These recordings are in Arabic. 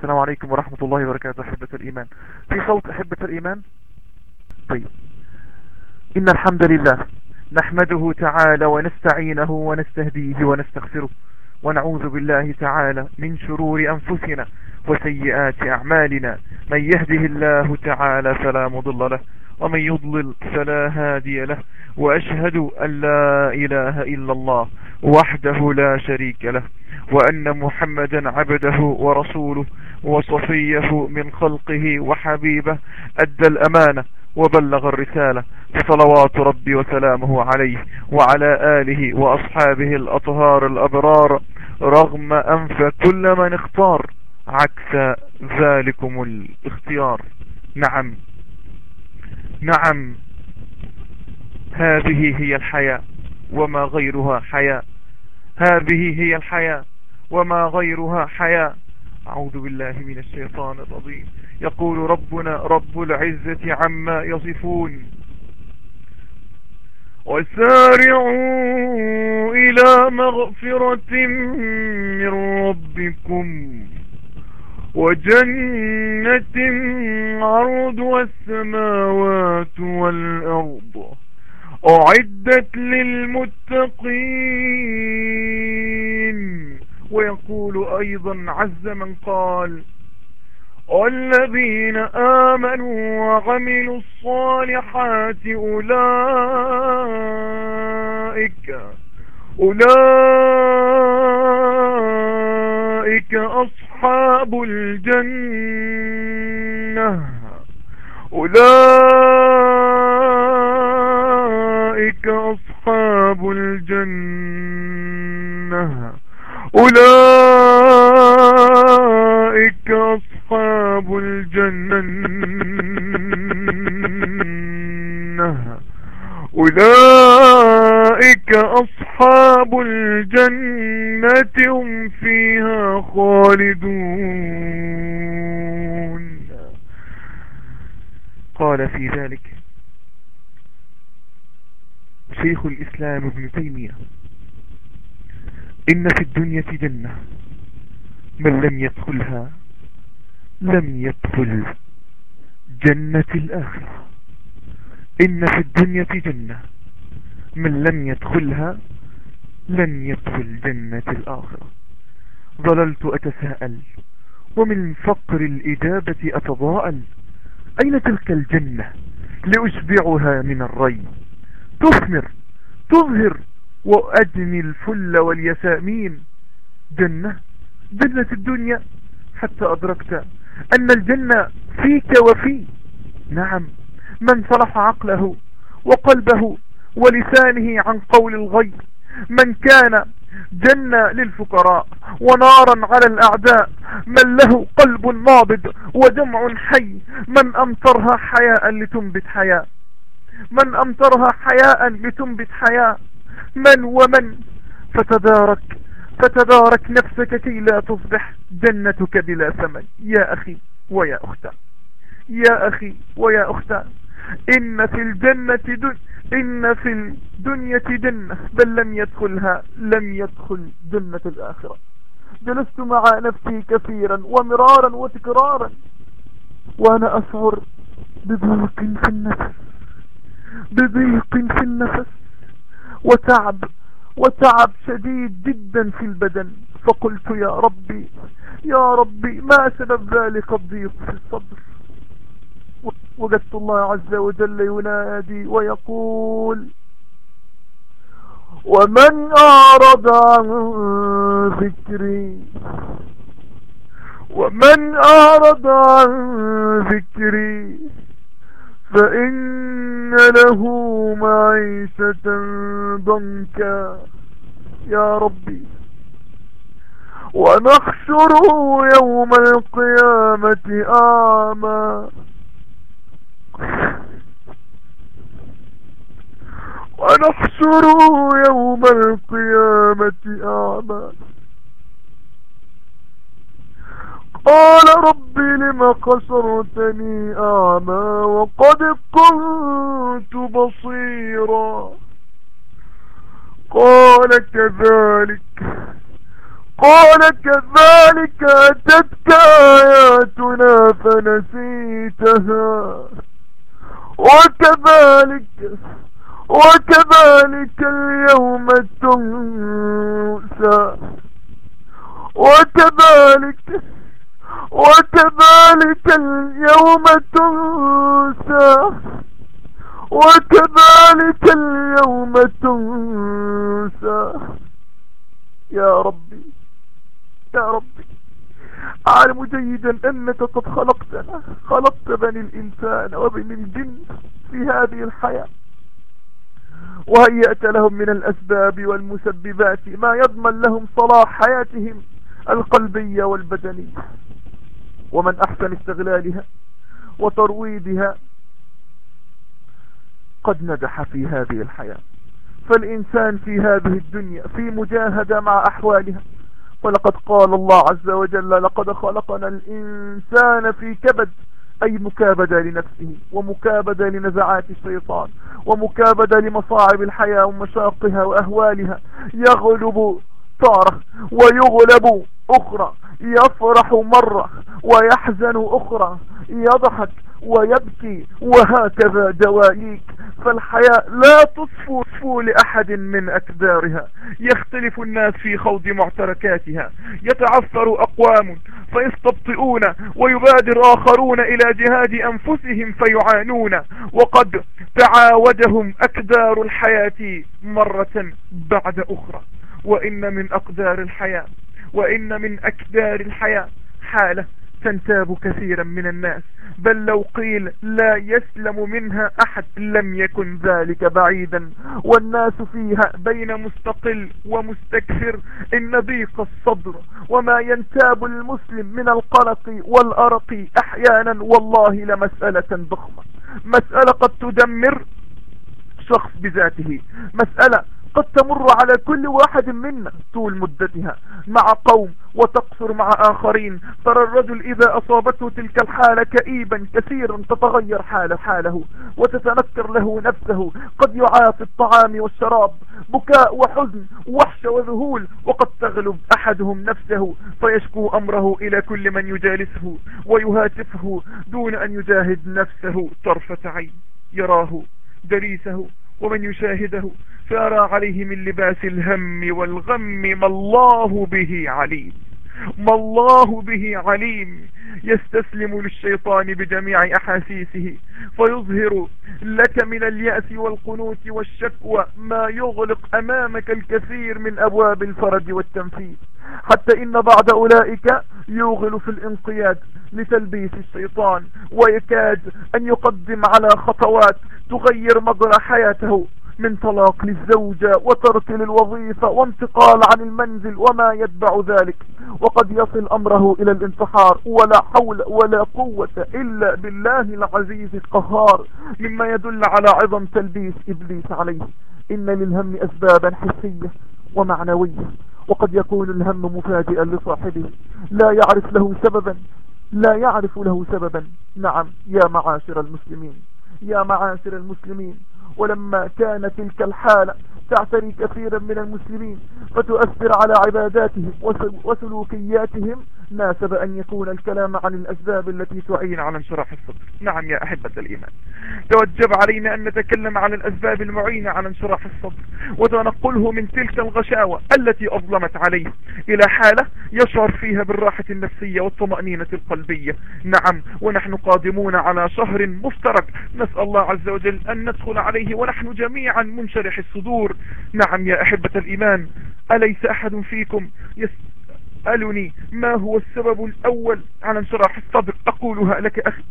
السلام عليكم ورحمة الله وبركاته أحبة الإيمان. في صوت أحبة الإيمان؟ طيب. إن الحمد لله نحمده تعالى ونستعينه ونستهديه ونستغفره ونعوذ بالله تعالى من شرور أنفسنا وسيئات أعمالنا. من يهده الله تعالى فلا مضل له ومن يضلل فلا هادي له. وأشهد أن لا إله إلا الله وحده لا شريك له وأن محمدا عبده ورسوله. وصفيه من خلقه وحبيبه أدى الأمانة وبلغ الرسالة. فصلوات ربي وسلامه عليه وعلى آله وأصحابه الأطهار الأبرار رغم أنف كل من اختار عكس ذلكم الاختيار. نعم. نعم. هذه هي الحياة وما غيرها حياة. هذه هي الحياة وما غيرها حياة. أعوذ بالله من الشيطان الرجيم. يقول ربنا رب العزة عما يصفون وسارعوا إلى مغفرة من ربكم وجنة عرض السماوات والأرض أعدت للمتقين ويقول أيضا عز من قال والذين آمنوا وعملوا الصالحات أولئك أولئك أصحاب الجنة أولئك أصحاب الجنة أولئك أصحاب الجنة. أولئك أصحاب الجنة هم فيها خالدون. قال في ذلك شيخ الإسلام ابن تيمية. إن في الدنيا جنة. من لم يدخلها لم يدخل جنة الآخرة. إن في الدنيا جنة. من لم يدخلها لن يدخل جنة الآخرة. ظللت أتساءل ومن فقر الإجابة أتضاءل. أين تلك الجنة؟ لأشبعها من الري. تثمر تظهر وأدني الفل واليسامين. جنة جنة الدنيا حتى أدركت أن الجنة فيك وفي. نعم من صلح عقله وقلبه ولسانه عن قول الغير من كان جنة للفقراء ونارا على الأعداء من له قلب نابض ودمع حي. من أمطرها حياء لتنبت حياء. من أمطرها حياء لتنبت حياء. من ومن؟ فتدارك فتدارك نفسك كي لا تصبح جنتك بلا ثمن. يا أخي ويا أختا يا أخي ويا أختا إن في الجنة دن إن في الدنيا جنة بل لم يدخلها لم يدخل جنة الآخرة. جلست مع نفسي كثيرا ومرارا وتكرارا. وأنا أشعر بضيق في النفس. بضيق في النفس. وتعب وتعب شديد جدا في البدن. فقلت يا ربي يا ربي ما سبب ذلك الضيق في الصدر؟ وجدت الله عز وجل ينادي ويقول ومن أعرض عن ذكري ومن أعرض عن ذكري فإن له معيشة ضنكا. يا ربي. ونحشره يوم القيامة أعمى. ونحشره يوم القيامة أعمى. قال رب لم قصرتني أعمى وقد كنت بصيرا. قال كذلك قال كذلك أتتك ونسيتها وكذلك وكذلك اليوم تنسى. وكذلك وكذلك اليوم تنسى. وكذلك اليوم تنسى. يا ربي يا ربي أعلم جيدا أنك قد خلقتنا خلقت بني الإنسان وبني الجن في هذه الحياة. وهيأت لهم من الأسباب والمسببات ما يضمن لهم صلاح حياتهم القلبية والبدنية. ومن أحسن استغلالها وترويدها قد نجح في هذه الحياة. فالإنسان في هذه الدنيا في مجاهدة مع أحوالها. ولقد قال الله عز وجل لقد خلقنا الإنسان في كبد أي مكابدة لنفسه ومكابدة لنزعات الشيطان ومكابدة لمصاعب الحياة ومشاقها وأهوالها. يغلب طارة ويغلب أخرى يفرح مرة ويحزن أخرى يضحك ويبكي وهكذا دواليك فالحياة لا تصفو تصفو لأحد من أكدارها يختلف الناس في خوض معتركاتها. يتعثر أقوام فيستبطئون ويبادر آخرون إلى جهاد أنفسهم فيعانون. وقد تعاودهم أكدار الحياة مرة بعد أخرى. وإن من أقدار الحياة وإن من أكدار الحياة حالة تنتاب كثيرا من الناس. بل لو قيل لا يسلم منها أحد لم يكن ذلك بعيدا. والناس فيها بين مستقل ومستكثر. إن ضيق الصدر وما ينتاب المسلم من القلق والأرق أحيانا والله لمسألة ضخمة. مسألة قد تدمر شخص بذاته. مسألة قد تمر على كل واحد منا طول مدتها مع قوم وتقصر مع آخرين. ترى الرجل إذا أصابته تلك الحالة كئيبا كثيرا تتغير حال حاله وتتنكر له نفسه. قد يعافي الطعام والشراب بكاء وحزن وحشة وذهول وقد تغلب أحدهم نفسه. فيشكو أمره إلى كل من يجالسه ويهاتفه دون أن يجاهد نفسه طرفة عين. يراه دريسه ومن يشاهده فأرى عليه من لباس الهم والغم ما الله به عليم. ما الله به عليم. يستسلم للشيطان بجميع أحاسيسه فيظهر لك من اليأس والقنوت والشكوى ما يغلق أمامك الكثير من أبواب الفرج والتنفيذ. حتى إن بعض أولئك يوغل في الانقياد لتلبيس الشيطان ويكاد أن يقدم على خطوات تغير مجرى حياته. من طلاق للزوجة وترك للوظيفة وانتقال عن المنزل وما يتبع ذلك. وقد يصل أمره إلى الانتحار. ولا حول ولا قوة إلا بالله العزيز القهار مما يدل على عظم تلبيس إبليس عليه. إن للهم أسبابا حسية ومعنوية. وقد يكون الهم مفاجئا لصاحبه. لا يعرف له سببا. لا يعرف له سببا. نعم يا معاشر المسلمين. يا معاشر المسلمين. ولما كان تلك الحالة تعتري كثيرا من المسلمين فتؤثر على عباداتهم وسلوكياتهم ناسب أن يكون الكلام عن الأسباب التي تعين على انشراح الصدر. نعم يا أحبة الإيمان. توجب علينا أن نتكلم عن الأسباب المعينة على انشراح الصدر وتنقله من تلك الغشاوة التي أظلمت عليه إلى حالة يشعر فيها بالراحة النفسية والطمأنينة القلبية. نعم ونحن قادمون على شهر مفترق. نسأل الله عز وجل أن ندخل عليه ونحن جميعا منشرح الصدور. نعم يا أحبة الإيمان أليس أحد فيكم يسألني ما هو السبب الأول؟ على انشراح الصدر أقولها لك أخي.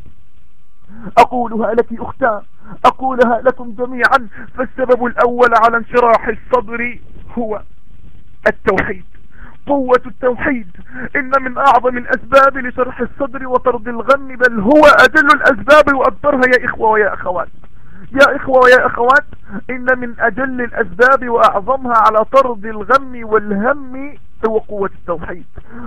أقولها لك أختان أقولها لكم جميعا. فالسبب الأول على انشراح الصدر هو التوحيد. قوة التوحيد. إن من أعظم الأسباب لشرح الصدر وطرد الغم بل هو أدل الأسباب وأكثرها يا إخوة ويا أخوات. يا إخوة ويا أخوات إن من أجل الأسباب وأعظمها على طرد الغم والهم هو قوة التوحيد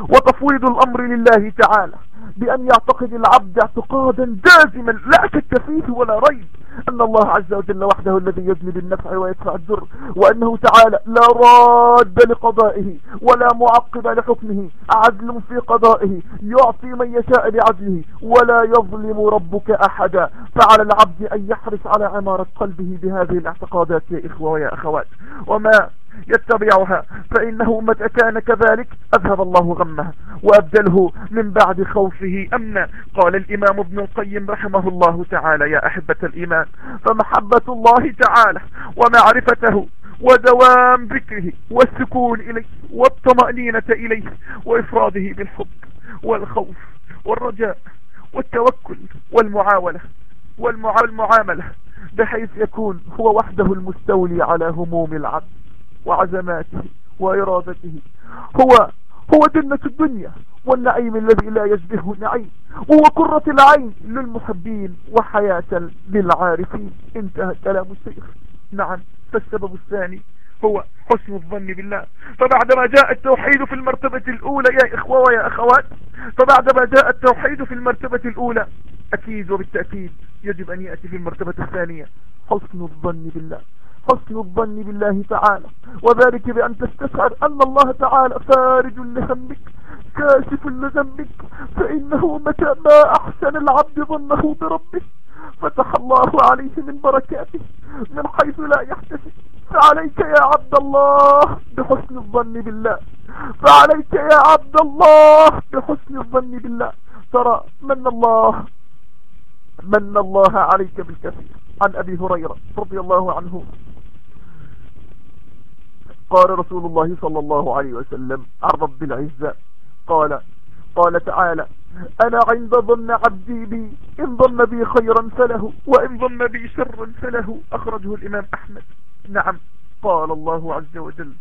وتفويض الأمر لله تعالى. بأن يعتقد العبد اعتقادا جازما لا شك فيه ولا ريب أن الله عز وجل وحده الذي يجلب النفع ويدفع الضر وأنه تعالى لا راد لقضائه ولا معقب لحكمه عدل في قضائه يعطي من يشاء بعدله ولا يظلم ربك أحدا. فعلى العبد أن يحرص على عمارة قلبه بهذه الاعتقادات يا إخوة ويا أخوات. وما يتبعها فإنه متى كان كذلك أذهب الله غمه وأبدله من بعد خوفه أمنا. قال الإمام ابن القيم رحمه الله تعالى يا أحبة الإيمان فمحبة الله تعالى ومعرفته ودوام ذكره والسكون إليه والطمأنينة إليه وإفراده بالحب والخوف والرجاء والتوكل والمعاولة والمعاملة بحيث يكون هو وحده المستولي على هموم العبد وعزماته وإرادته. هو هو جنة الدنيا. والنعيم الذي لا يشبهه نعيم وهو قرة العين للمحبين وحياة للعارفين. انتهى كلام الشيخ. نعم فالسبب الثاني هو حسن الظن بالله. فبعدما جاء التوحيد في المرتبة الأولى يا إخوة ويا أخوات فبعدما جاء التوحيد في المرتبة الأولى أكيد وبالتأكيد يجب أن يأتي في المرتبة الثانية. حسن الظن بالله. حسن الظن بالله تعالى. وذلك بأن تستشعر أن الله تعالى فارج لهمك كاشف لذنبك فإنه متى ما أحسن العبد ظنه بربه فتح الله عليه من بركاته من حيث لا يحتسب. فعليك يا عبد الله بحسن الظن بالله. فعليك يا عبد الله بحسن الظن بالله. ترى من الله من الله عليك بالكثير عن أبي هريرة رضي الله عنه. قال رسول الله صلى الله عليه وسلم عن رب العزة قال قال تعالى أنا عند ظن عبدي بي إن ظن بي خيرا فله وإن ظن بي شرا فله أخرجه الإمام أحمد. نعم قال الله عز وجل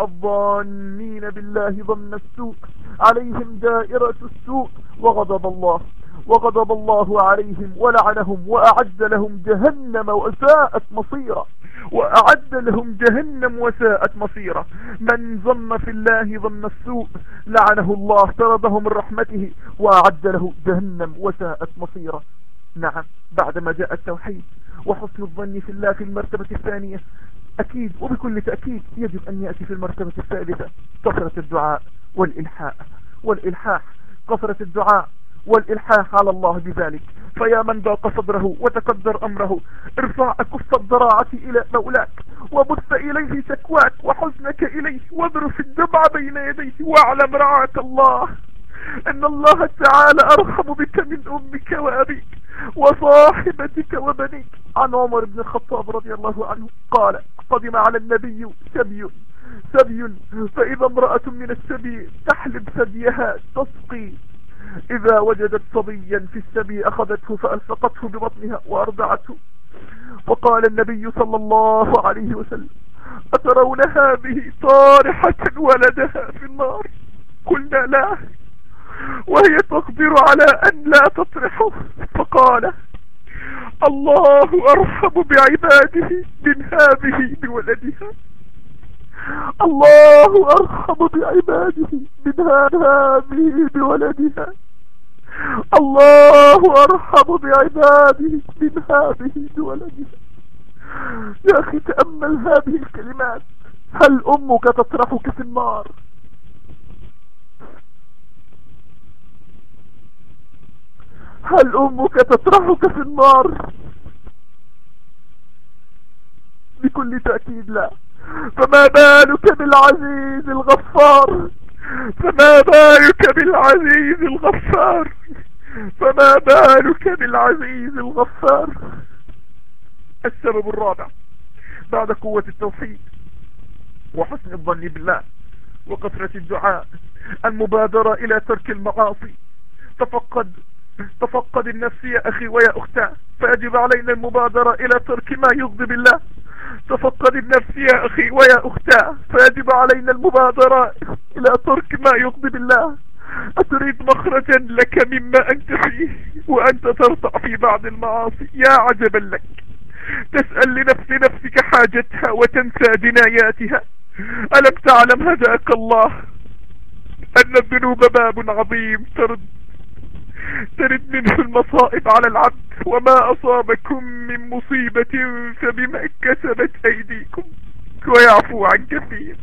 الظانين بالله ظن السوء عليهم دائرة السوء وغضب الله. وغضب الله عليهم ولعنهم وأعد لهم جهنم وساءت مصيرا. وأعد لهم جهنم وساءت مصيرا. من ظن في الله ظن السوء لعنه الله طرده من رحمته وأعد له جهنم وساءت مصيرا. نعم بعدما جاء التوحيد وحسن الظن في الله في المرتبة الثانية أكيد وبكل تأكيد يجب أن يأتي في المرتبة الثالثة كثرة الدعاء والإلحاح. والإلحاح كثرة الدعاء والإلحاح على الله بذلك. فيا من ضاق صدره وتقدر أمره ارفع أكف الضراعة إلى مولاك وبث إليه شكواك وحزنك إليه واضرف الدمع بين يديه واعلم رعاك الله. إن الله تعالى أرحم بك من أمك وأبيك وصاحبتك وبنيك. عن عمر بن الخطاب رضي الله عنه قال قدم على النبي سبي سبي فإذا امرأة من السبي تحلب ثديها تسقي إذا وجدت صبيا في السبي أخذته فألصقته ببطنها وأرضعته. وقال النبي صلى الله عليه وسلم أترون هذه طارحة ولدها في النار؟ قلنا لا. وهي تقدر على أن لا تطرحه. فقال الله أرحم بعباده من هذه بولدها. الله أرحم بعباده من هذه بولدها. الله أرحم بعباده من هذه بولدها يا أخي تأمل هذه الكلمات. هل أمك تطرحك في النار؟ هل أمك تطرحك في النار؟ بكل تأكيد لا. فما بالك بالعزيز الغفار؟ فما بالك بالعزيز الغفار؟ فما بالك بالعزيز الغفار. السبب الرابع بعد قوة التوحيد وحسن الظن بالله وكثرة الدعاء المبادرة إلى ترك المعاصي. تفقد تفقد النفس يا أخي ويا أختاه. فيجب علينا المبادرة إلى ترك ما يغضب الله. تفقد النفس يا أخي ويا أختاه. فيجب علينا المبادرة إلى ترك ما يغضب الله. أتريد مخرجا لك مما أنت فيه وأنت ترتع في بعض المعاصي. يا عجبا لك. تسأل لنفس نفسك حاجتها وتنسى جناياتها ألم تعلم هداك الله أن الذنوب باب عظيم ترد؟ ترد منه المصائب على العبد وما أصابكم من مصيبة فبما كسبت أيديكم. ويعفو عن كثير.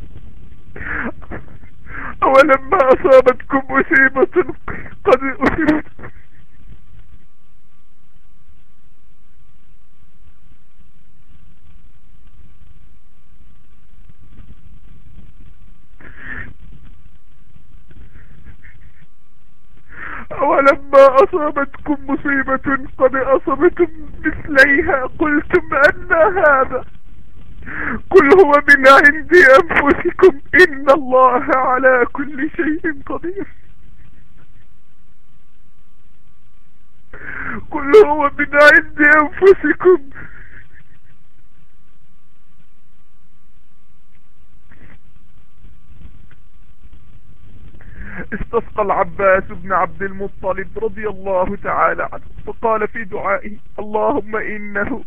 أولما أصابتكم مصيبة قد أصبت. أولما أصابتكم مصيبة قد أصبتم مثليها. قلتم أن هذا قل هو من عند أنفسكم إن الله على كل شيء قدير. قل هو من عند أنفسكم. استسقى العباس بن عبد المطلب رضي الله تعالى عنه فقال في دعائه اللهم إنه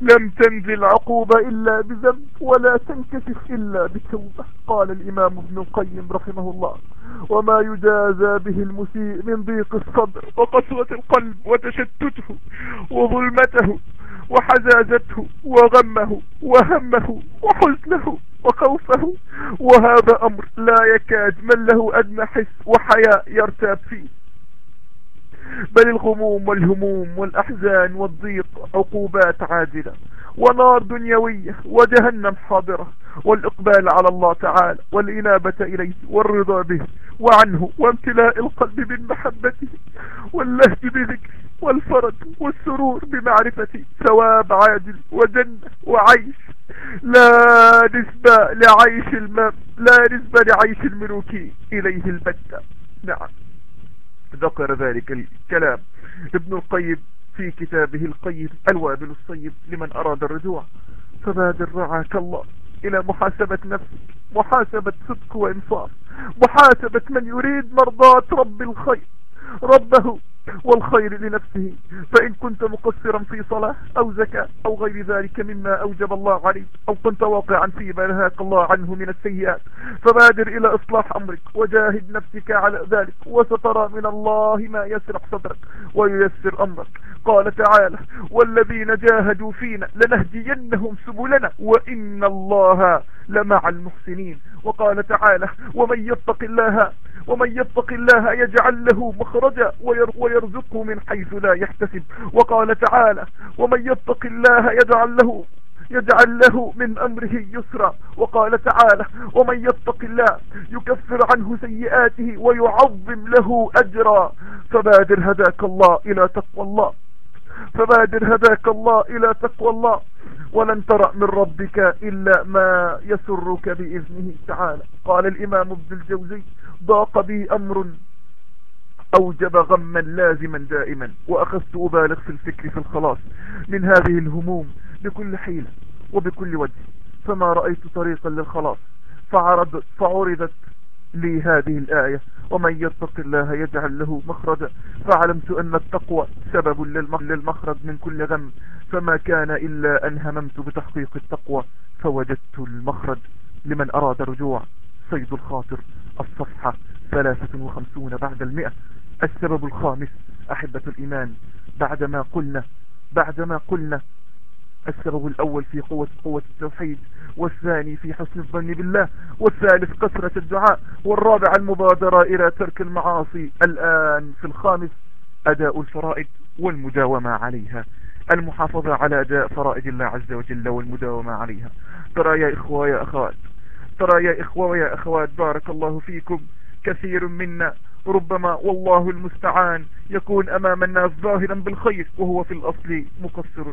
لم تنزل عقوبة إلا بذنب ولا تنكشف إلا بتوبة. قال الإمام ابن القيم رحمه الله وما يجازى به المسيء من ضيق الصدر وقسوة القلب وتشتته وظلمته وحزازته وغمه وهمه وحزنه وخوفه. وهذا أمر لا يكاد من له أدنى حس وحياء يرتاب فيه. بل الغموم والهموم والأحزان والضيق عقوبات عاجلة ونار دنيوية وجهنم حاضرة والإقبال على الله تعالى والإنابة إليه والرضا به وعنه وامتلاء القلب من محبته واللهج بذكره والفرج والسرور بمعرفته ثواب عاجل وجنة وعيش لا نسبة لعيش لا نسبة لعيش الملوك إليه البتة. نعم. ذكر ذلك الكلام. ابن القيم في كتابه القيم الوابل الصيب لمن أراد الرجوع. فبادر رعاك الله إلى محاسبة نفسك محاسبة صدق وإنصاف محاسبة من يريد مرضاة رب الخير. ربه والخير لنفسه فإن كنت مقصرا في صلاة أو زكاة أو غير ذلك مما أوجب الله عليك أو كنت واقعا فيما نهاك الله عنه من السيئات فبادر إلى إصلاح أمرك وجاهد نفسك على ذلك وسترى من الله ما يسرح صدرك وييسر أمرك. قال تعالى والذين جاهدوا فينا لنهدينهم سبلنا وإن الله لمع المحسنين وقال تعالى ومن يتق الله ومن يتق الله يجعل له مخرجا ويرزقه من حيث لا يحتسب. وقال تعالى ومن يتق الله يجعل له يجعل له من أمره يسرا. وقال تعالى ومن يتق الله يكفر عنه سيئاته ويعظم له أجرا. فبادر هداك الله إلى تقوى الله. فبادر هداك الله إلى تقوى الله. ولن ترى من ربك إلا ما يسرك بإذنه تعالى. قال الإمام ابن الجوزي ضاق بي أمر أوجب غما لازما دائما وأخذت أبالغ في الفكر في الخلاص من هذه الهموم بكل حيلة وبكل وجه فما رأيت طريقا للخلاص فعرض فعرضت لي هذه الآية ومن يتق الله يجعل له مخرجا فعلمت أن التقوى سبب للمخرج من كل غم فما كان إلا أن هممت بتحقيق التقوى فوجدت المخرج لمن أراد رجوع صيد الخاطر. الصفحة 53 بعد المئة. السبب الخامس أحبة الإيمان. بعدما قلنا بعدما قلنا. السبب الأول في قوة قوة التوحيد والثاني في حسن الظن بالله والثالث كثرة الدعاء والرابع المبادرة إلى ترك المعاصي. الآن في الخامس أداء الفرائض والمداومة عليها. المحافظة على أداء فرائض الله عز وجل والمداومة عليها. ترى يا إخوة يا أخوات ترى يا إخوة ويا أخوات بارك الله فيكم كثير منا. ربما والله المستعان يكون أمام الناس ظاهرا بالخير وهو في الأصل مقصر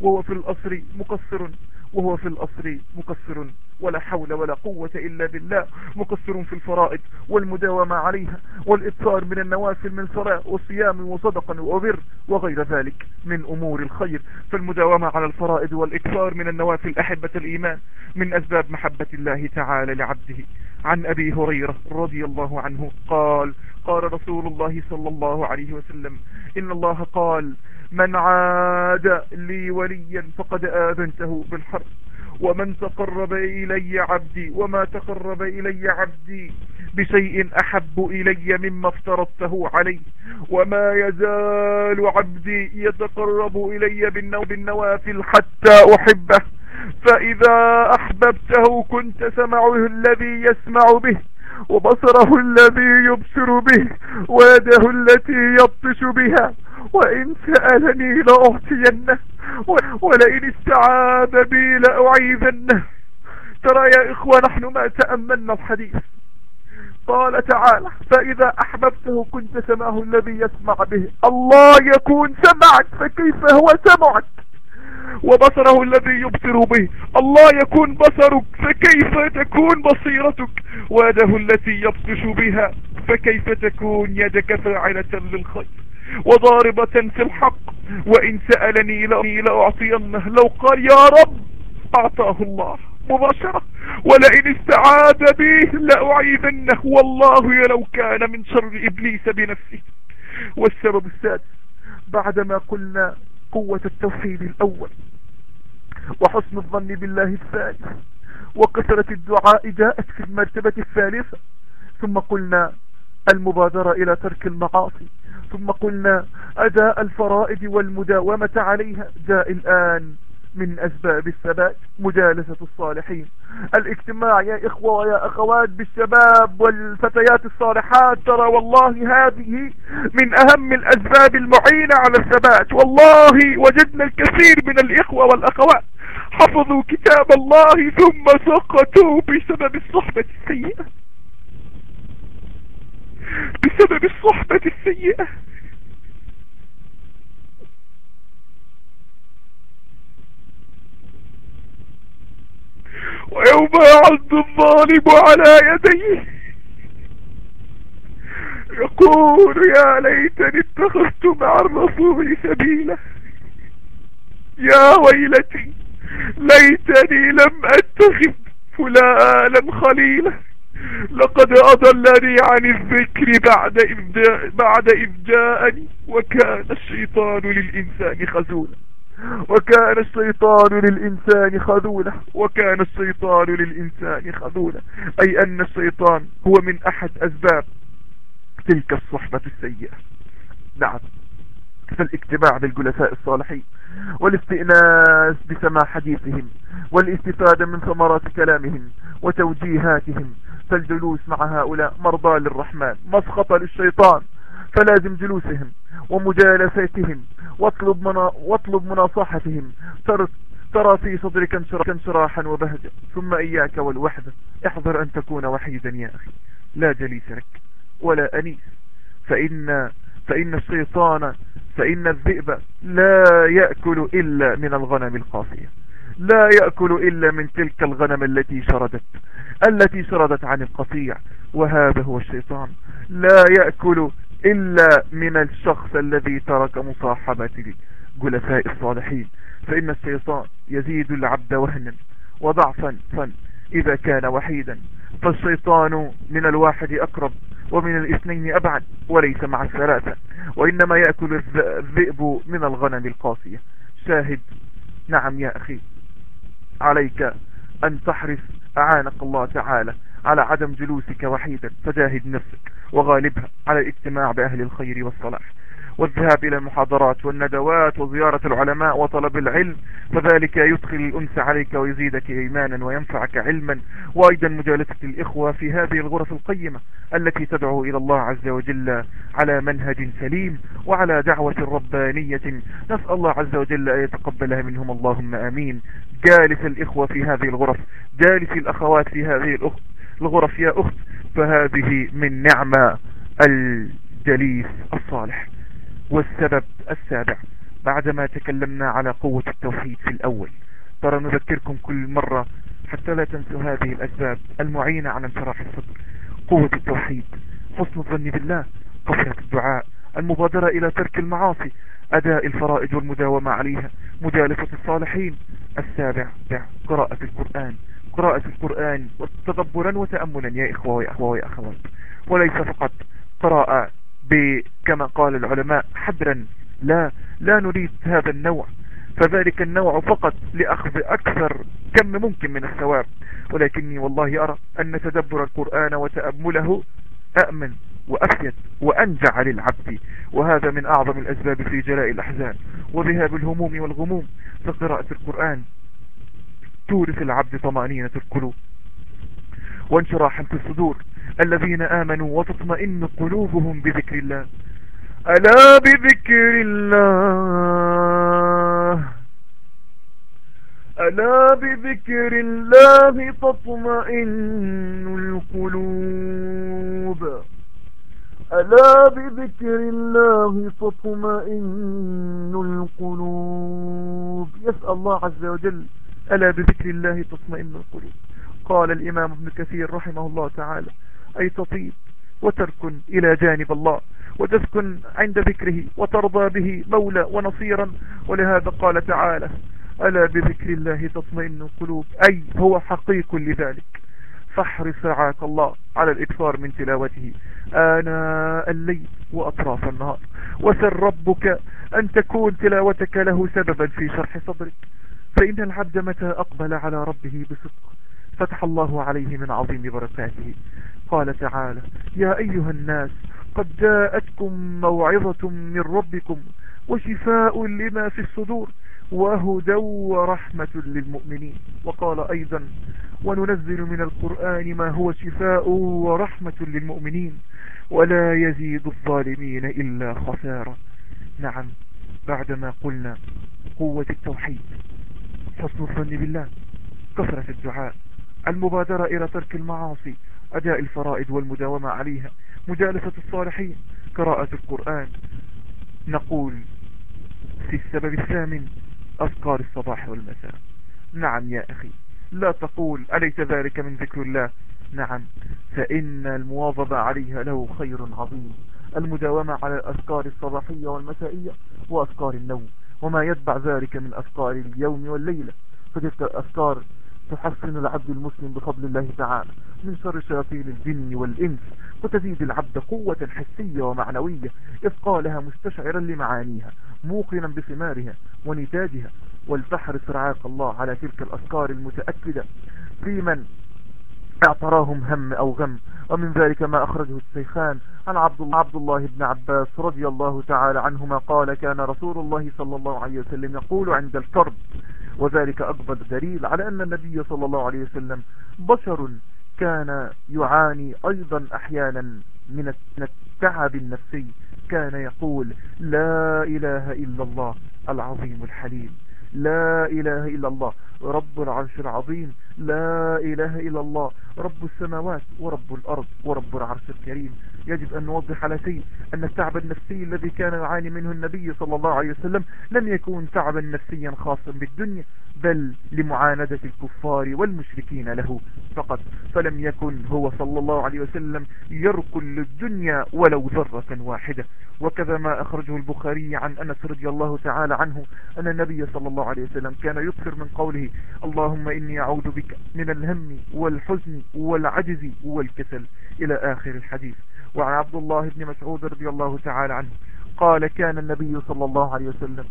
وهو في الأصل مقصر. وهو في الأصل مقصر ولا حول ولا قوة إلا بالله. مقصر في الفرائض والمداومة عليها والإبصار من النوافل من صلاة وصيام وصدقا وبر وغير ذلك من أمور الخير. فالمداومة على الفرائض والإكثار من النوافل أحبة الإيمان. من أسباب محبة الله تعالى لعبده. عن أبي هريرة رضي الله عنه قال قال رسول الله صلى الله عليه وسلم إن الله قال من عاد لي وليا فقد آذنته بالحرب. ومن تقرب إلي عبدي وما تقرب إلي عبدي بشيء أحب إلي مما افترضته عليه. وما يزال عبدي يتقرب إلي بالنوافل حتى أحبه. فإذا أحببته كنت سمعه الذي يسمع به. وبصره الذي يبصر به ويده التي يبطش بها. وإن سألني لأعطينه ولئن استعاذ بي لأعيذنه. ترى يا إخوة نحن ما تأملنا الحديث. قال تعالى فإذا أحببته كنت سمعه الذي يسمع به. الله يكون سمعك فكيف هو سمعك؟ وبصره الذي يبصر به. الله يكون بصرك فكيف تكون بصيرتك؟ ويده التي يبطش بها فكيف تكون يدك فاعلة للخير؟ وضاربة في الحق وإن سألني لأعطينه. لو قال يا رب أعطاه الله مباشرة. ولئن استعاد به لأعيذنه. والله لو كان من شر إبليس بنفسه. والسبب السادس بعدما قلنا قوة التوحيد الأول وحسن الظن بالله الثالث وكثرة الدعاء جاءت في المرتبة الثالثة. ثم قلنا المبادرة إلى ترك المعاصي. ثم قلنا أداء الفرائض والمداومة عليها. جاء الآن من أسباب الثبات مجالسة الصالحين. الاجتماع يا إخوة ويا أخوات بالشباب والفتيات الصالحات ترى والله هذه من أهم الأسباب المعينة على الثبات. والله وجدنا الكثير من الإخوة والأخوات حفظوا كتاب الله ثم سقطوا بسبب الصحبة السيئة. بسبب الصحبة السيئة. ويوم يعض الظالم على يديه. يقول يا ليتني اتخذت مع الرسول سبيلا. يا ويلتي ليتني لم أتخذ فلانا خليلا. لقد أضلني عن الذكر بعد إذ, بعد إذ جاءني وكان الشيطان للإنسان خزولا وكان الشيطان للإنسان خذولا وكان الشيطان للإنسان خذولا. أي أن الشيطان هو من أحد أسباب تلك الصحبة السيئة. نعم. فالاجتماع بالجلساء الصالحين والاستئناس بسماع حديثهم والاستفادة من ثمرات كلامهم وتوجيهاتهم. فالجلوس مع هؤلاء مرضى للرحمن مسخطة للشيطان. فلازم جلوسهم ومجالستهم واطلب, منا واطلب مناصحتهم. ترى في صدرك انشراحا وبهجة. ثم إياك والوحدة. احذر أن تكون وحيدا يا أخي. لا جليس لك ولا أنيس. فإن, فإن الشيطان فإن الذئب لا يأكل إلا من الغنم القاسية لا يأكل إلا من تلك الغنم التي شردت التي شردت عن القطيع وهذا هو الشيطان. لا يأكل إلا من الشخص الذي ترك مصاحبة جلساء الصالحين. فإن الشيطان يزيد العبد وهنا وضعفا إذا كان وحيدا. فالشيطان من الواحد أقرب ومن الاثنين أبعد وليس مع الثلاثة. وإنما يأكل الذئب من الغنم القاسية. شاهد. نعم يا أخي. عليك أن تحرص أعانك الله تعالى على عدم جلوسك وحيدا. فجاهد نفسك. وغالبها على الاجتماع بأهل الخير والصلاح والذهاب إلى المحاضرات والندوات وزيارة العلماء وطلب العلم فذلك يدخل الأنس عليك ويزيدك إيمانا وينفعك علما. وأيضا مجالسة الإخوة في هذه الغرف القيمة التي تدعو إلى الله عز وجل على منهج سليم وعلى دعوة ربانية. نسأل الله عز وجل أن يتقبلها منهم. اللهم آمين. جالس الإخوة في هذه الغرف جالس الأخوات في هذه الغرف يا أخت. فهذه من نعمة الجليس الصالح والسبب السابع. بعدما تكلمنا على قوة التوحيد في الأول ترى نذكركم كل مرة حتى لا تنسوا هذه الأسباب المعينة على انشراح الصدر. قوة التوحيد حسن الظن بالله كثرة الدعاء المبادرة إلى ترك المعاصي أداء الفرائض والمداومة عليها مجالسة الصالحين. السابع قراءة القرآن. قراءة القرآن تدبرا وتأملا يا إخوة ويا أخوة ويا أخوات وليس فقط قراءة كما قال العلماء حبرا. لا لا نريد هذا النوع. فذلك النوع فقط لأخذ أكثر كم ممكن من الثواب. ولكني والله أرى أن تدبر القرآن وتأمله أأمن وأفيد وأنجع للعبد. وهذا من أعظم الأسباب في جلاء الأحزان وذهاب الهموم والغموم فقراءة القرآن. تورث العبد طمأنينة القلوب وانشراحا في الصدور الذين آمنوا وتطمئن قلوبهم بذكر الله. ألا بذكر الله. ألا بذكر الله تطمئن القلوب. ألا بذكر الله تطمئن القلوب. يسأل الله عز وجل ألا بذكر الله تطمئن القلوب؟ قال الإمام ابن كثير رحمه الله تعالى أي تطيب وتركن إلى جانب الله وتسكن عند ذكره وترضى به مولى ونصيرا. ولهذا قال تعالى ألا بذكر الله تطمئن القلوب؟ أي هو حقيق لذلك. فاحرص رعاك الله على الإكثار من تلاوته آناء الليل وأطراف النهار. وسر ربك أن تكون تلاوتك له سببا في شرح صدرك. فإن العبد متى أقبل على ربه بصدق؟ فتح الله عليه من عظيم بركاته. قال تعالى يا أيها الناس قد جاءتكم موعظة من ربكم وشفاء لما في الصدور وهدى ورحمة للمؤمنين. وقال أيضا وننزل من القرآن ما هو شفاء ورحمة للمؤمنين ولا يزيد الظالمين إلا خسارة. نعم بعدما قلنا قوة التوحيد. حسن الظن بالله. كثرة الدعاء. المبادرة إلى ترك المعاصي. أداء الفرائض والمداومة عليها. مجالسة الصالحين. قراءة القرآن. نقول في السبب الثامن أذكار الصباح والمساء. نعم يا أخي. لا تقول أليس ذلك من ذكر الله؟ نعم. فإن المواظبة عليها له خير عظيم. المداومة على الأذكار الصباحية والمسائية وأذكار النوم. وما يتبع ذلك من أذكار اليوم والليلة. فتلك الأذكار تحسن العبد المسلم بفضل الله تعالى؟ من شر شياطين الجن والإنس وتزيد العبد قوة حسية ومعنوية إذ قالها مستشعرا لمعانيها موقنا بثمارها ونتاجها. والفحر رعاك الله على تلك الأذكار المتأكدة. في من اعتراهم هم أو غم ومن ذلك ما أخرجه الشيخان عن عبد الله, عبد الله بن عباس رضي الله تعالى عنهما قال كان رسول الله صلى الله عليه وسلم يقول عند الكرب وذلك أكبر دليل على أن النبي صلى الله عليه وسلم بشر كان يعاني أيضا أحيانا من التعب النفسي كان يقول لا إله إلا الله العظيم الحليم. لا إله إلا الله. رب العرش العظيم. لا إله إلا الله. رب السماوات ورب الأرض ورب العرش الكريم. يجب أن نوضح على شيء أن التعب النفسي الذي كان يعاني منه النبي صلى الله عليه وسلم لم يكون تعبا نفسيا خاصا بالدنيا بل لمعاندة الكفار والمشركين له فقط. فلم يكن هو صلى الله عليه وسلم يركن للدنيا ولو ذرة واحدة. وكذا ما أخرجه البخاري عن أنس رضي الله تعالى عنه أن النبي صلى الله عليه وسلم كان يكثر من قوله اللهم إني أعوذ بك من الهم والحزن والعجز والكسل. إلى آخر الحديث. وعن عبد الله بن مسعود رضي الله تعالى عنه قال كان النبي صلى الله عليه وسلم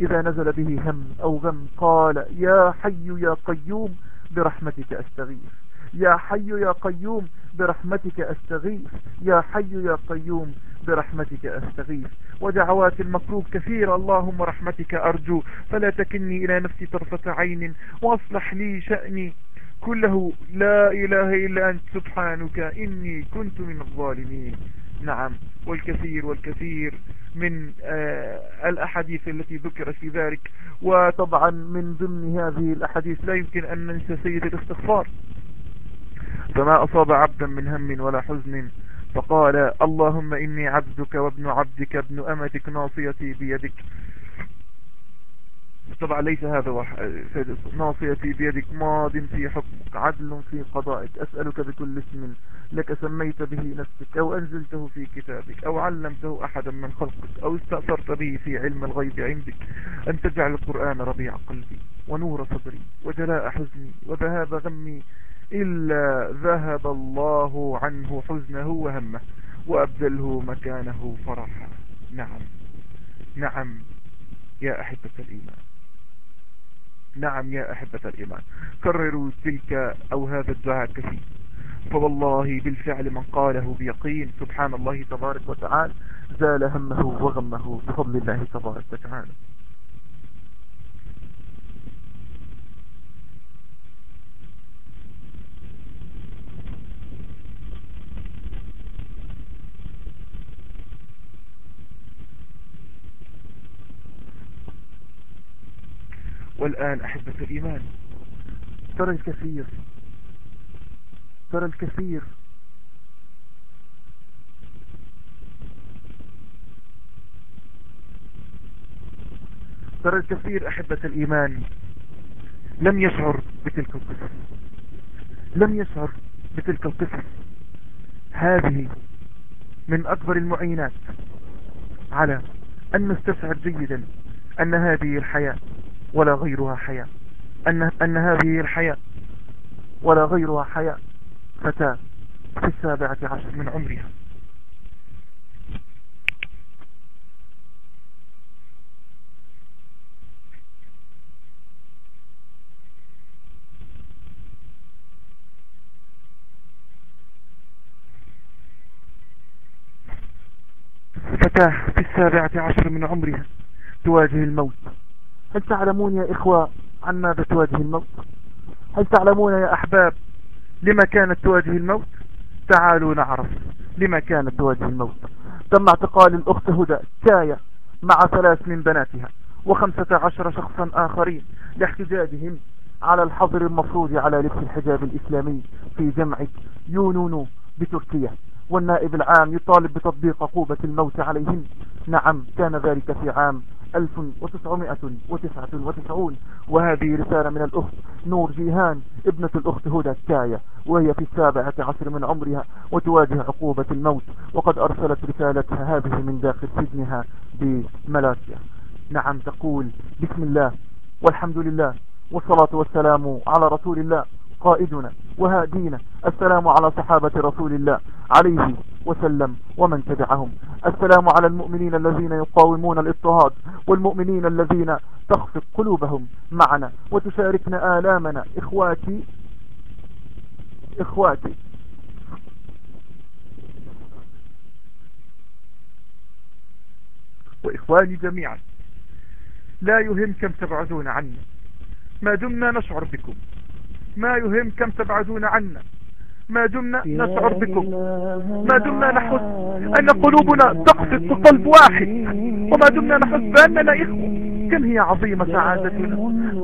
إذا نزل به هم أو غم قال يا حي يا قيوم برحمتك أستغيث. يا حي يا قيوم برحمتك أستغيث. يا حي يا قيوم برحمتك أستغيث. ودعوات المكروب كثيرة اللهم رحمتك أرجو. فلا تكني إلى نفسي طرفة عين. وأصلح لي شأني. كله لا إله إلا أنت سبحانك إني كنت من الظالمين. نعم والكثير والكثير من آه الأحاديث التي ذكرت في ذلك. وطبعا من ضمن هذه الأحاديث لا يمكن أن ننسى سيد الاستغفار. فما أصاب عبدا من هم ولا حزن فقال اللهم إني عبدك وابن عبدك ابن أمتك ناصيتي بيدك. طبعا ليس هذا ناصيتي بيدك ماض في حكمك عدل في قضائك. أسألك بكل اسم لك سميت به نفسك أو أنزلته في كتابك أو علمته أحدا من خلقك أو استأثرت به في علم الغيب عندك. أن تجعل القرآن ربيع قلبي ونور صدري وجلاء حزني وذهاب غمي إلا ذهب الله عنه حزنه وهمه وأبدله مكانه فرحا. نعم. نعم يا أحبة الإيمان. نعم يا أحبة الإيمان. كرروا تلك أو هذا الدعاء كثير فوالله بالفعل من قاله بيقين سبحان الله تبارك وتعالى زال همه وغمه بفضل الله تبارك وتعالى. والآن أحبة الإيمان. ترى الكثير. ترى الكثير. ترى الكثير أحبة الإيمان. لم يشعر بتلك القصص لم يشعر بتلك القصص هذه من أكبر المعينات على أن نستشعر جيدا أن هذه الحياة ولا غيرها حياة أن, أن هذه الحياة ولا غيرها حياة فتاة في السابعة عشر من عمرها. فتاة في السابعة عشر من عمرها تواجه الموت. هل تعلمون يا إخوة عن ماذا تواجه الموت؟ هل تعلمون يا أحباب لما كانت تواجه الموت؟ تعالوا نعرف لما كانت تواجه الموت. تم اعتقال الأخت هدى كاية مع ثلاث من بناتها وخمسة عشر شخصا آخرين لاحتجاجهم على الحظر المفروض على لبس الحجاب الإسلامي في جمع يونونو بتركيا. والنائب العام يطالب بتطبيق عقوبة الموت عليهم. نعم كان ذلك في عام 1999 وهذه رسالة من الأخت نور جيهان ابنة الأخت هدى التاية وهي في السابعة عشر من عمرها وتواجه عقوبة الموت. وقد أرسلت رسالتها هذه من داخل سجنها بملاسيا. نعم تقول بسم الله والحمد لله والصلاة والسلام على رسول الله. قائدنا وهادينا. السلام على صحابة رسول الله عليه وسلم ومن تبعهم. السلام على المؤمنين الذين يقاومون الاضطهاد والمؤمنين الذين تخفق قلوبهم معنا وتشاركنا آلامنا. إخواتي إخواتي. وإخواني جميعا لا يهم كم تبعدون عنا ما دمنا نشعر بكم. ما يهم كم تبعدون عنا. ما دمنا نشعر بكم ما دمنا نحس أن قلوبنا تقصد قلب واحد. وما دمنا نحس بأننا إخوة. كم هي عظيمة سعادتنا.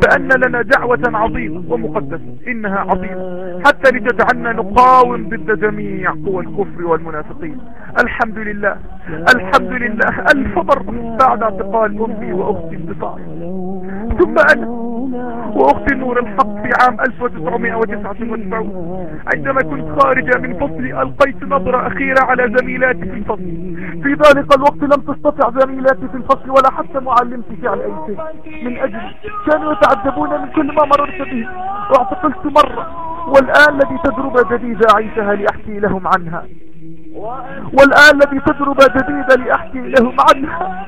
بأن لنا دعوة عظيمة ومقدسة. إنها عظيمة. حتى لتجعلنا نقاوم ضد جميع قوى الكفر والمنافقين. الحمد لله. الحمد لله. الفضر بعد اعتقال أمي وأختي انتصار. ثم أنا وأختي نور الحق في عام 1999 عندما كنت خارجة من فصلي ألقيت نظرة أخيرة على زميلاتي في الفصل. في ذلك الوقت لم تستطع زميلاتي في الفصل ولا حتى معلمتي فعل أي شيء. من أجل كانوا يتعذبون من كل ما مررت به. واعتقلت مرة. والآن الذي تجربة جديدة أعيشها لأحكي لهم عنها. والآن الذي تجربة جديدة لأحكي لهم عنها.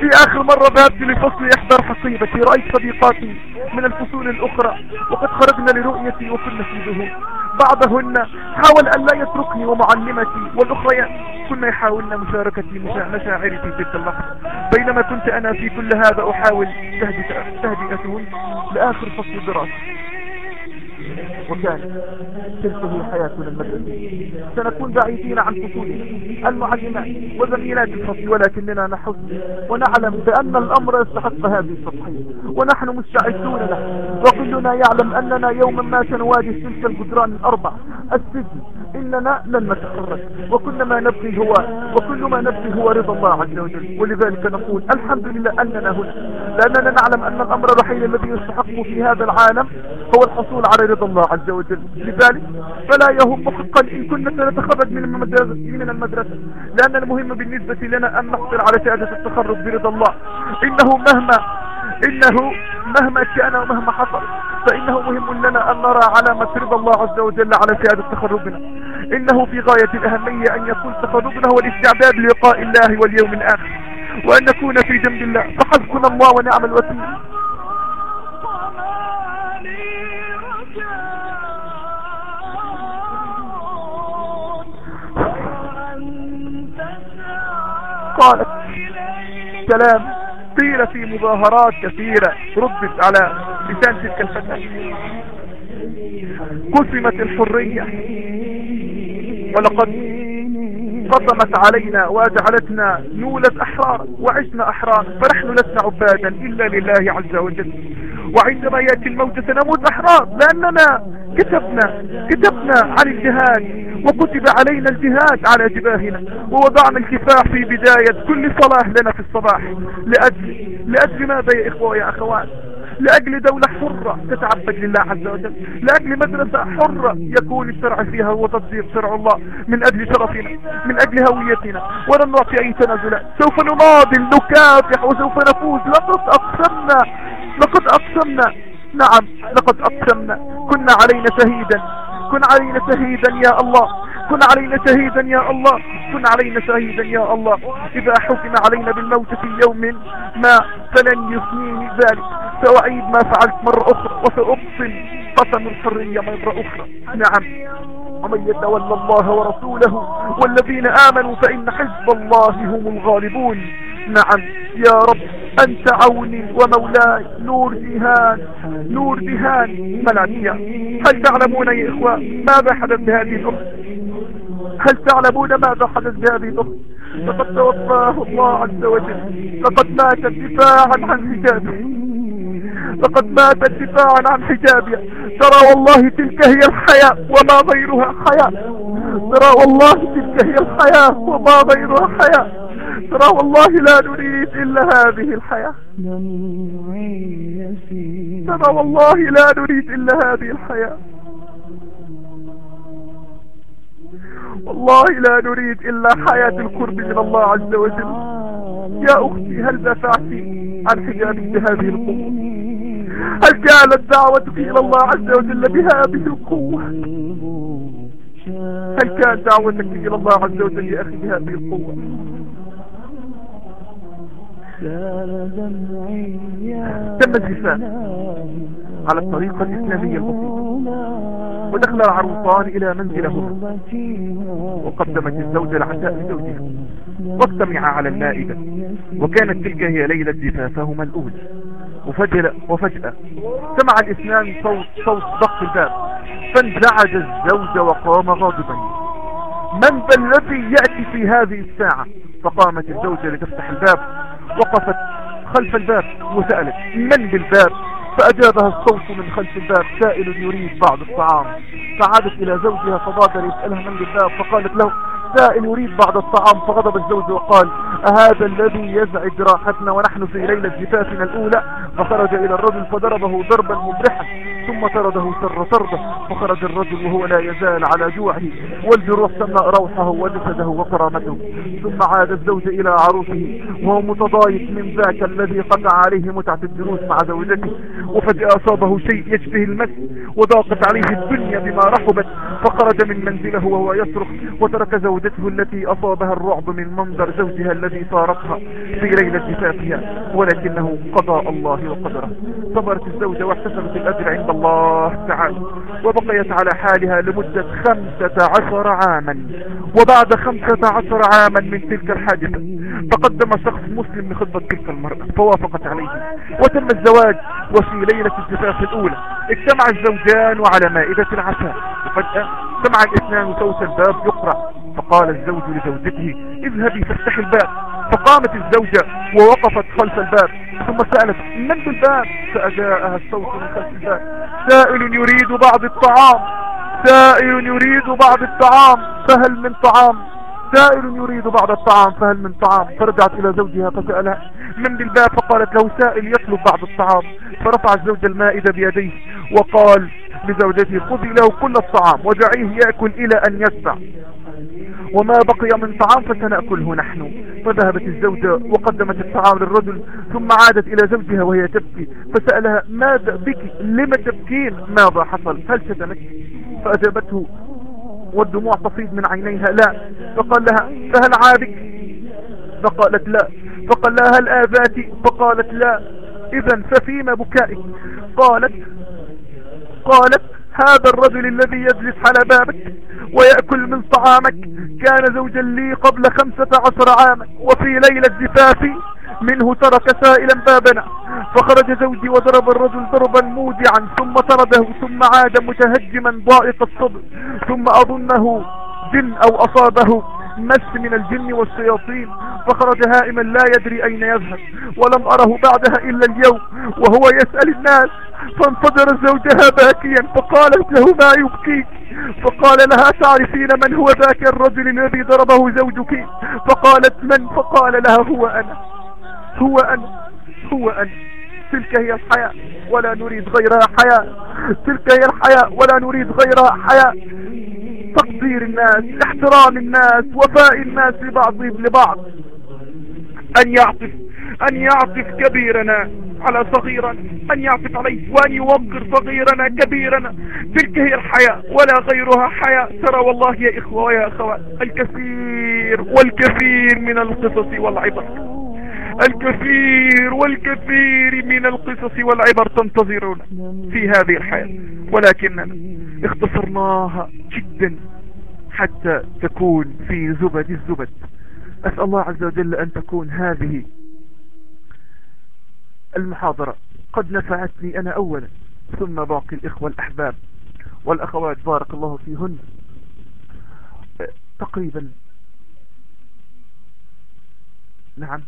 في آخر مرة ذهبت لفصل إحضار حقيبتي رأيت صديقاتي من الفصول الأخرى وقد خرجنا لرؤيتي وكنا في ذهول. بعضهن حاول أن لا يتركني ومعلمتي والأخريان كنا يحاولن مشاركتي مشاعري في تلك اللحظة. بينما كنت أنا في كل هذا أحاول تهدئتهن لآخر فصل دراسي وكان تلك هي حياتنا المدرسية. سنكون بعيدين عن فصولنا المعلمات وزميلات الفصل ولكننا نحس ونعلم بأن الأمر يستحق هذه التضحية ونحن مستعدون له. وكلنا يعلم أننا يوما ما سنواجه تلك الجدران الأربع. السجن. إننا لن نتخرج وكل ما نبغي هو وكل ما نبغي هو رضا الله عز وجل. ولذلك نقول الحمد لله أننا هنا. لأننا نعلم أن الأمر الوحيد الذي يستحق في هذا العالم هو الحصول على رضا الله عز وجل. لذلك فلا يهم حقا إن كنا سنتخرج من المدرسة, من المدرسة. لأن المهم بالنسبة لنا أن نحصل على شهادة التخرج برضا الله. إنه مهما إنه مهما كان ومهما حصل فإنه مهم لنا أن نرى علامة رضا الله عز وجل على شهادة تخرجنا. إنه في غاية الأهمية أن يكون تخرجنا هو الاستعداد للقاء الله واليوم الآخر وأن نكون في جنب الله. فحسبنا الله ونعم الوكيل. قالت كلام قيل في مظاهرات كثيرة ردت على لسان تلك الفتاة. قسمت الحرية. ولقد قسمت علينا وجعلتنا نولد أحرار وعشنا أحرار فنحن لسنا عبادا إلا لله عز وجل. وعندما يأتي الموت سنموت أحرار لأننا كتبنا كتبنا عن الجهاد وكتب علينا الجهاد على جباهنا ووضعنا الكفاح في بداية كل صلاة لنا في الصباح لأجل لأجل ماذا يا إخوة يا أخوات؟ لأجل دولة حرة تتعبد لله عز وجل لأجل مدرسة حرة يكون الشرع فيها هو شرع الله من أجل شرفنا من أجل هويتنا. ولن نعطي أي تنازلات. سوف نناضل نكافح وسوف نفوز. لقد أقسمنا لقد أقسمنا. نعم لقد أقسمنا. كنا علينا شهيدا. كن علينا شهيدا يا الله. كن علينا شهيدا يا الله. كن علينا شهيدا يا الله. إذا حكم علينا بالموت في يوم ما فلن يثنيني ذلك. سأعيد ما فعلت مرة أخرى. وسأبطل قسم الحرية مرة أخرى. نعم. ومن يتولى الله ورسوله والذين آمنوا فإن حزب الله هم الغالبون. نعم. يا رب أنت عوني ومولاي نور جهان نور جهان. ملانية هل تعلمون يا إخوة ماذا حدث بهذه الأخت هل تعلمون ماذا حدث بهذه الأخت لقد توفاه الله عز وجل. لقد مات دفاعا عن حجابه. لقد مات دفاعا عن حجابها ترى والله تلك هي الحياة وما غيرها حياة. ترى والله تلك هي الحياة وما غيرها حياة. ترى والله لا نريد إلا هذه الحياة. ترى والله لا نريد إلا هذه الحياة. والله لا نريد إلا حياة القرب من الله عز وجل. يا أختي هل دفعت عن حجابك بهذه القوة؟ هل كانت دعوتك إلى الله عز وجل بهذه القوة؟ هل كانت دعوتك إلى الله عز وجل يا أخي بهذه القوة؟ تم الزفاف على الطريقة الإسلامية البسيطة ودخل العروسان إلى منزلهما وقدمت الزوجة العشاء لزوجها واجتمعا على المائدة. وكانت تلك هي ليلة زفافهما الأولى. وفجأة, وفجأة سمع الاثنان صوت, صوت ضغط الباب. فانزعج الزوج وقام غاضبا. من ذا الذي يأتي في هذه الساعة؟ فقامت الزوجة لتفتح الباب وقفت خلف الباب وسألت من بالباب؟ فأجابها الصوت من خلف الباب سائل يريد بعض الطعام. فعادت إلى زوجها فبادر يسألها من بالباب فقالت له سائل يريد بعض الطعام. فغضب الزوج وقال أهذا الذي يزعج راحتنا ونحن في ليلة زفافنا الأولى؟ فخرج إلى الرجل فضربه ضربا مبرحا ثم طرده سر طرده فخرج الرجل وهو لا يزال على جوعه والجروح سمى روحه وجسده وكرامته. ثم عاد الزوج إلى عروسه وهو متضايق من ذاك الذي قطع عليه متعة الجلوس مع زوجته. وفجأة أصابه شيء يشبه المس وضاقت عليه الدنيا بما رحبت. فخرج من منزله وهو يصرخ وترك زوجته التي أصابها الرعب من منظر زوجها الذي صارتها في ليلة زفافها ولكنه قضاء الله وقدره. صبرت الزوجة واحتسبت الأجر عند الله. تعالى. وبقيت على حالها لمدة خمسة عشر عاما. وبعد خمسة عشر عاما من تلك الحادثة تقدم شخص مسلم لخطبة تلك المرأة فوافقت عليه. وتم الزواج وفي ليلة الزفاف الأولى. اجتمع الزوجان على مائدة العشاء وفجأة سمع الإثنان صوت الباب يقرأ. فقال الزوج لزوجته اذهبي فافتحي الباب. فقامت الزوجة ووقفت خلف الباب ثم سألت من بالباب فأجاءها الصوت من خلف الباب. سائل يريد بعض الطعام. سائل يريد بعض الطعام. فهل من طعام؟ سائل يريد بعض الطعام فهل من طعام؟ فرجعت إلى زوجها فسألها. من بالباب فقالت له سائل يطلب بعض الطعام. فرفع الزوج المائدة بيديه وقال لزوجته خذي له كل الطعام ودعيه يأكل إلى أن يشبع وما بقي من طعام فسنأكله نحن. فذهبت الزوجة وقدمت الطعام للرجل ثم عادت إلى زوجها وهي تبكي. فسألها ماذا بك؟ لم تبكين؟ ماذا حصل؟ هل شتمك؟ فأجابته والدموع تفيض من عينيها لا. فقال لها فهل عابك؟ فقالت لا. فقال لها هل آذاتي فقالت لا. إذا ففيما بكائك؟ قالت قالت هذا الرجل الذي يجلس على بابك ويأكل من طعامك. كان زوجا لي قبل خمسة عشر عاما وفي ليلة زفافي منه ترك سائلا بابنا. فخرج زوجي وضرب الرجل ضربا مودعا ثم طرده ثم عاد متهجما ضائق الصدر ثم أظنه جن أو أصابه. مس من الجن والشياطين فخرج هائما لا يدري أين يذهب ولم أره بعدها إلا اليوم وهو يسأل الناس فانفجر زوجها باكيا فقالت له ما يبكيك فقال لها تعرفين من هو ذاك الرجل الذي ضربه زوجك؟ فقالت من؟ فقال لها هو أنا. هو أنا. هو أنا. تلك هي الحياة ولا نريد غيرها حياة. تلك هي الحياة ولا نريد غيرها حياة. تقدير الناس احترام الناس وفاء الناس لبعضهم لبعض. أن يعطف أن يعطف كبيرنا على صغيرا أن يعطف عليه وأن يوقر صغيرنا كبيرنا. تلك هي الحياة ولا غيرها حياة. ترى والله يا إخوة ويا أخوات الكثير والكثير من القصص والعبر. الكثير والكثير من القصص والعبر تنتظرون في هذه الحياة. ولكننا اختصرناها جدا حتى تكون في زبد الزبد. أسأل الله عز وجل أن تكون هذه المحاضرة. قد نفعتني أنا أولا ثم باقي الإخوة الأحباب والأخوات. بارك الله فيهن. تقريبا. نعم.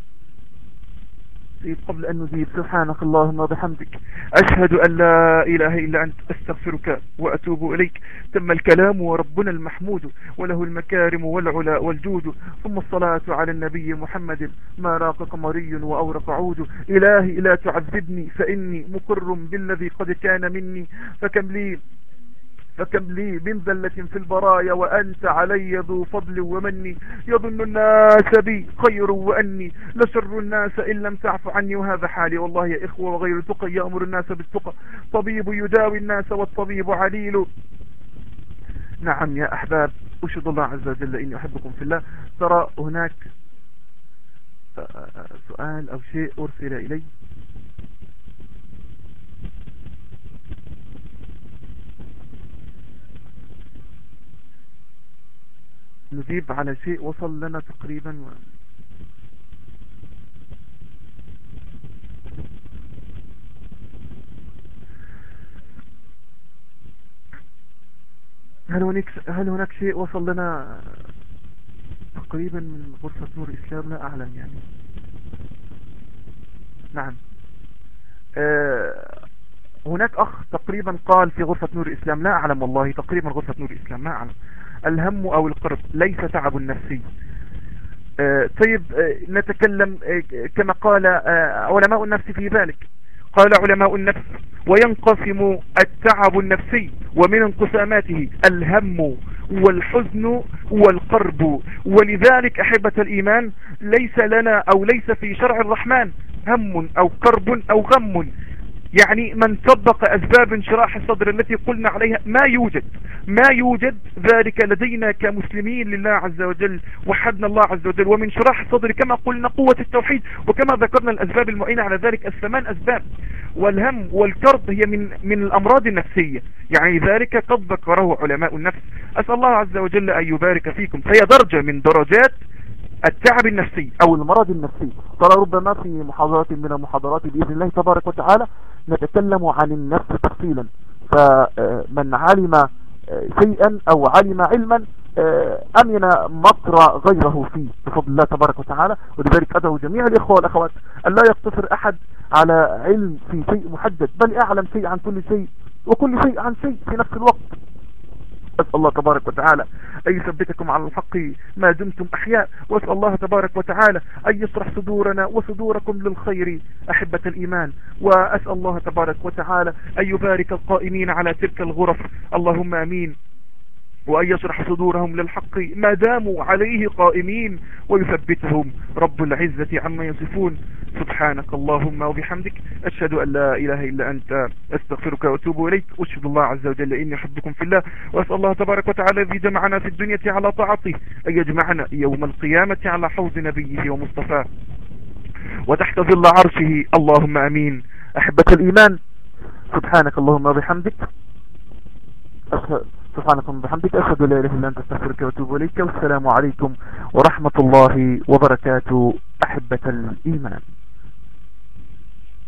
طيب قبل أن نزيد سبحانك اللهم وبحمدك. أشهد أن لا إله إلا أنت. أستغفرك وأتوب إليك. تم الكلام وربنا المحمود وله المكارم والعلا والجود. ثم الصلاة على النبي محمد. ما راق قمري وأورق عود. إلهي لا تعذبني فإني مقر بالذي قد كان مني. فكم لي فكم لي من ذلة في البرايا وأنت علي ذو فضل ومني. يظن الناس بي خير وأني. لسر الناس إن لم تعف عني وهذا حالي. والله يا إخوة وغير تقى يأمر الناس بالتقى. طبيب يداوي الناس والطبيب عليل. نعم يا أحباب أشهد الله عز وجل إني أحبكم في الله. ترى هناك سؤال أو شيء أرسل إلي؟ نجيب على شيء وصل لنا تقريبا. هل هناك هل هناك شيء وصل لنا تقريبا من غرفة نور الإسلام لا أعلم يعني. نعم. أه هناك أخ تقريبا قال في غرفة نور الإسلام لا أعلم والله تقريبا غرفة نور الإسلام ما أعلم. الهم أو القرب ليس تعب نفسي آه، طيب آه، نتكلم آه، كما قال علماء النفس في ذلك. قال علماء النفس وينقسم التعب النفسي ومن انقساماته الهم والحزن والقرب. ولذلك أحبة الإيمان ليس لنا أو ليس في شرع الرحمن هم أو قرب أو غم. يعني من طبق أسباب انشراح الصدر التي قلنا عليها ما يوجد ما يوجد ذلك لدينا كمسلمين لله عز وجل وحدنا الله عز وجل. ومن شراح الصدر كما قلنا قوة التوحيد وكما ذكرنا الأسباب المعينة على ذلك الثمان أسباب. والهم والكرب هي من, من الأمراض النفسية يعني ذلك قد ذكره علماء النفس. أسأل الله عز وجل أن يبارك فيكم. فهي درجة من درجات التعب النفسي أو المرض النفسي. ترى ربما في محاضرات من المحاضرات بإذن الله تبارك وتعالى نتكلم عن النفس تفصيلا. فمن علم شيئا أو علم علما أمن مقر غيره فيه بفضل الله تبارك وتعالى. ولذلك أدعو جميع الإخوة والأخوات أن لا يقتصر أحد على علم في شيء محدد بل أعلم شيء عن كل شيء وكل شيء عن شيء في نفس الوقت. أسأل الله تبارك وتعالى أن يثبتكم على الحق ما دمتم أحياء وأسأل الله تبارك وتعالى أن يصرح صدورنا وصدوركم للخير أحبة الإيمان وأسأل الله تبارك وتعالى أن يبارك القائمين على تلك الغرف. اللهم أمين. وأن يشرح صدورهم للحق ما داموا عليه قائمين ويثبتهم رب العزة عما يصفون. سبحانك اللهم وبحمدك أشهد أن لا إله إلا أنت أستغفرك وأتوب إليك. أشهد الله عز وجل إني أحبكم في الله وأسأل الله تبارك وتعالى الذي جمعنا في الدنيا على طاعته أن يجمعنا يوم القيامة على حوض نبيه ومصطفاه. وتحت ظل عرشه اللهم أمين. أحبة الإيمان سبحانك اللهم وبحمدك. سبحانك وبحمدك أشهد لا إله إلا أنت أستغفرك وأتوب إليك والسلام عليكم ورحمة الله وبركاته أحبة الإيمان.